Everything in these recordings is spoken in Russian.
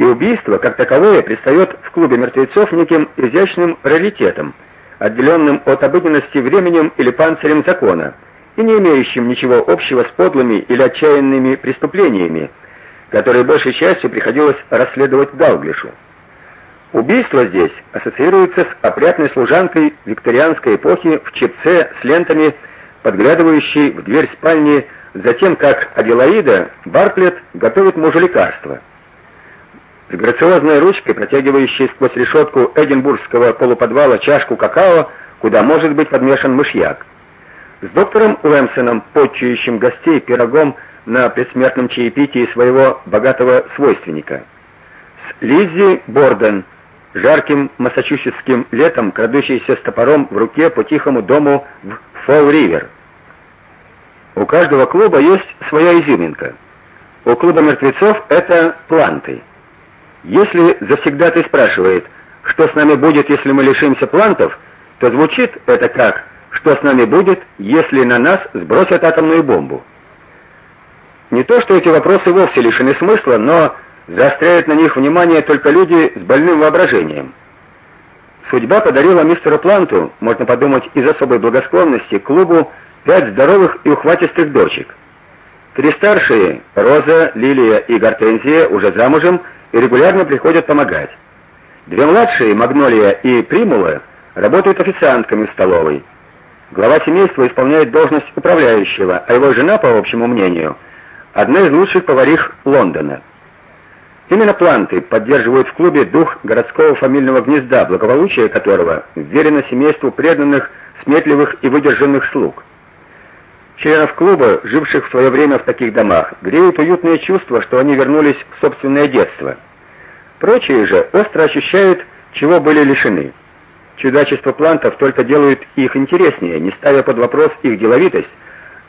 И убийство, как таковое, предстает в клубе мертвецов неким изящным раритетом, отделенным от обыденности временем или панцирем закона, и не имеющим ничего общего с подлыми или отчаянными преступлениями, которые большей частью приходилось расследовать Далглишу. Убийство здесь ассоциируется с опрятной служанкой викторианской эпохи в чепце с лентами, подглядывающей в дверь спальни за тем, как Аделаида Барклет готовит мужу лекарство. С грациозной ручкой, протягивающей сквозь решетку эдинбургского полуподвала чашку какао, куда может быть подмешан мышьяк. С доктором Уэмсоном, почующим гостей пирогом на предсмертном чаепитии своего богатого свойственника. С Лиззи Борден, жарким массачусетским летом, крадущейся с топором в руке по тихому дому в Фолл-Ривер. У каждого клуба есть своя изюминка. У клуба мертвецов это планты. Если завсегдатый спрашивает, что с нами будет, если мы лишимся плантов, то звучит это как: что с нами будет, если на нас сбросят атомную бомбу. Не то, что эти вопросы вовсе лишены смысла, но заостряют на них внимание только люди с больным воображением. Судьба подарила мистеру Планту, можно подумать, из особой благосклонности клубу пять здоровых и ухватистых дочек. Три старшие, Роза, Лилия и Гортензия, уже замужем и регулярно приходят помогать. Две младшие, Магнолия и Примула, работают официантками в столовой. Глава семейства исполняет должность управляющего, а его жена, по общему мнению, одна из лучших поварих Лондона. Именно планты поддерживают в клубе дух городского фамильного гнезда, благополучие которого верено семейству преданных, сметливых и выдержанных слуг. Членов клуба, живших в свое время в таких домах, греет уютное чувство, что они вернулись в собственное детство. Прочие же остро ощущают, чего были лишены. Чудачество плантов только делают их интереснее, не ставя под вопрос их деловитость,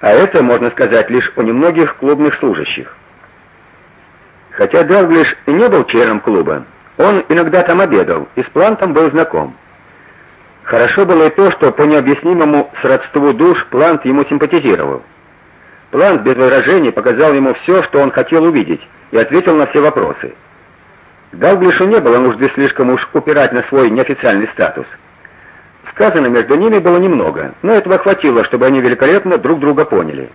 а это, можно сказать, лишь у немногих клубных служащих. Хотя Далглиш и не был членом клуба, он иногда там обедал и с Плантом был знаком. Хорошо было и то, что по необъяснимому сродству душ Плант ему симпатизировал. Плант без выражений показал ему все, что он хотел увидеть, и ответил на все вопросы. Далглишу не было нужды слишком уж упирать на свой неофициальный статус. Сказано между ними было немного, но этого хватило, чтобы они великолепно друг друга поняли.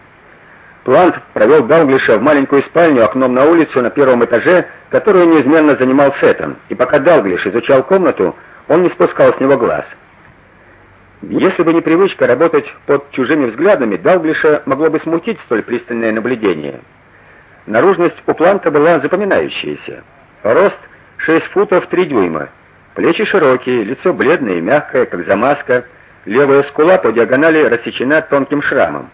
Плант провел Далглиша в маленькую спальню окном на улицу на первом этаже, которую неизменно занимал Сеттон, и пока Далглиш изучал комнату, он не спускал с него глаз. Если бы не привычка работать под чужими взглядами, Далглиша могло бы смутить столь пристальное наблюдение. Наружность у Планта была запоминающаяся. Рост 6 футов 3 дюйма, плечи широкие, лицо бледное и мягкое, как замазка, левая скула по диагонали рассечена тонким шрамом.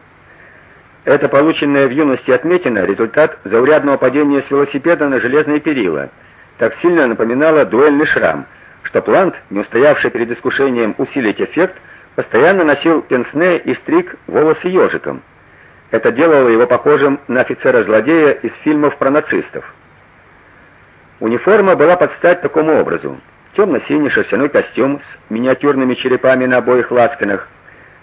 Это полученная в юности отметина результат заурядного падения с велосипеда на железные перила. Так сильно напоминало дуэльный шрам, что Плант, не устоявший перед искушением усилить эффект, постоянно носил пенсне и стриг волосы ежиком. Это делало его похожим на офицера-злодея из фильмов про нацистов. Униформа была под стать такому образу: темно синий шерстяной костюм с миниатюрными черепами на обоих лацканах,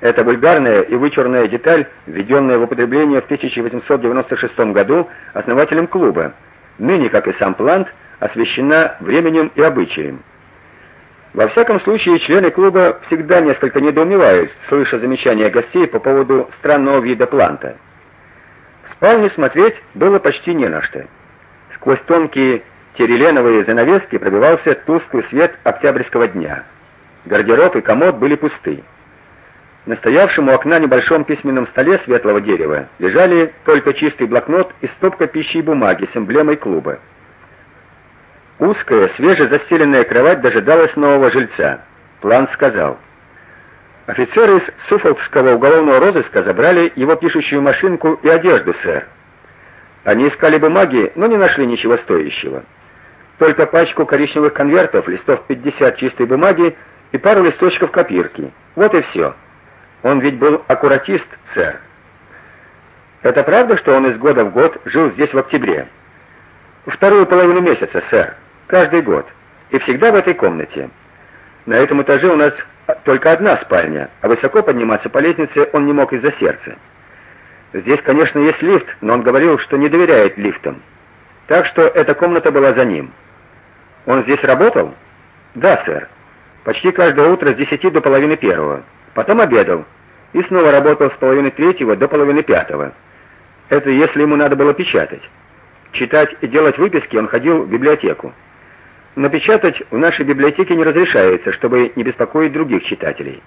эта вульгарная и вычурная деталь, введенная в употребление в 1896 году основателем клуба, ныне, как и сам Плант, освящена временем и обычаем. Во всяком случае, члены клуба всегда несколько недоумевают, слыша замечания гостей по поводу странного вида Планта. В спальне смотреть было почти не на что. Сквозь тонкие тереленовые занавески пробивался тусклый свет октябрьского дня. Гардероб и комод были пусты. На стоявшем у окна небольшом письменном столе светлого дерева лежали только чистый блокнот и стопка пищи и бумаги с эмблемой клуба. Узкая, свежезастеленная кровать дожидалась нового жильца. План сказал: Офицеры из Суфолкского уголовного розыска забрали его пишущую машинку и одежду, сэр. Они искали бумаги, но не нашли ничего стоящего. Только пачку коричневых конвертов, листов 50 чистой бумаги и пару листочков копирки. Вот и все. Он ведь был аккуратист, сэр. Это правда, что он из года в год жил здесь в октябре? Вторую половину месяца, сэр. Каждый год. И всегда в этой комнате. На этом этаже у нас только одна спальня, а высоко подниматься по лестнице он не мог из-за сердца. Здесь, конечно, есть лифт, но он говорил, что не доверяет лифтам. Так что эта комната была за ним. Он здесь работал? Да, сэр. Почти каждое утро с десяти до половины первого. Потом обедал и снова работал с половины третьего до половины пятого. Это если ему надо было печатать. Читать и делать выписки он ходил в библиотеку. Напечатать в нашей библиотеке не разрешается, чтобы не беспокоить других читателей.